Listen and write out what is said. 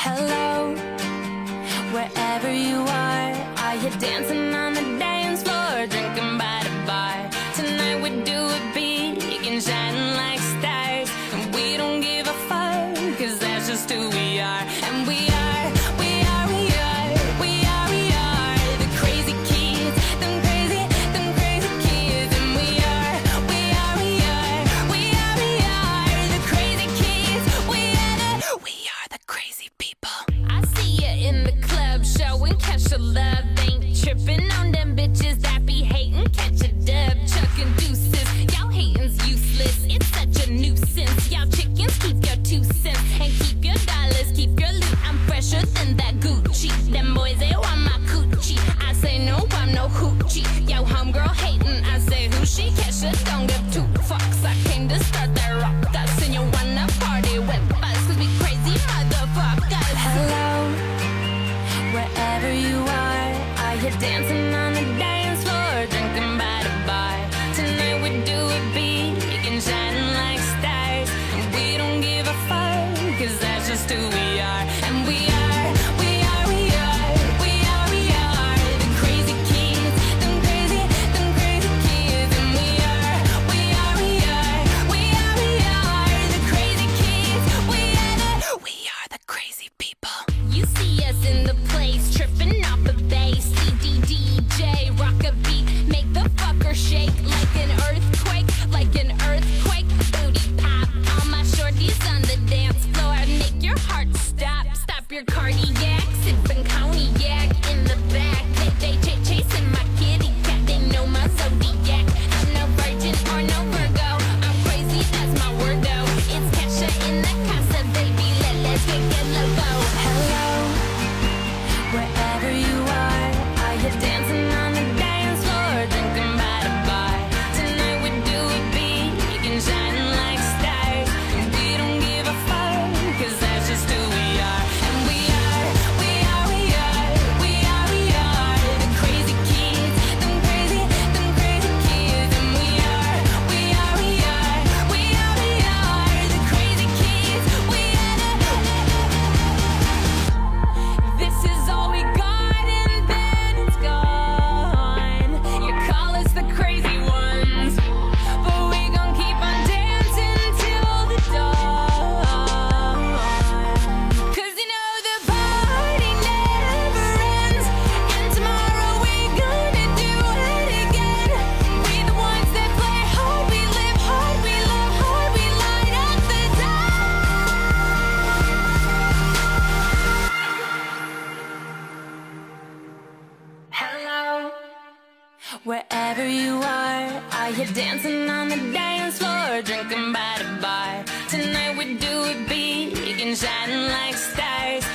Hello, wherever you are, are you dancing on the dance floor, drinking by the bar? Tonight we do it big and shining like stars, and we don't give a fuck, cause that's just who we are, and we are. I'm that Them boys, they want my. I say no, I'm no. Yo, homegirl hating. I say who she don't give. I rock. That's you wanna party with us. Cause we crazy. Hello, wherever you are. Are you dancing on the dance floor? Drinking by the bar. Tonight we do it you can shine like stars. We don't give a fuck. Cause that's just who we for you Wherever you are, are you dancing on the dance floor, drinking by the bar? Tonight we do it big and shining like stars.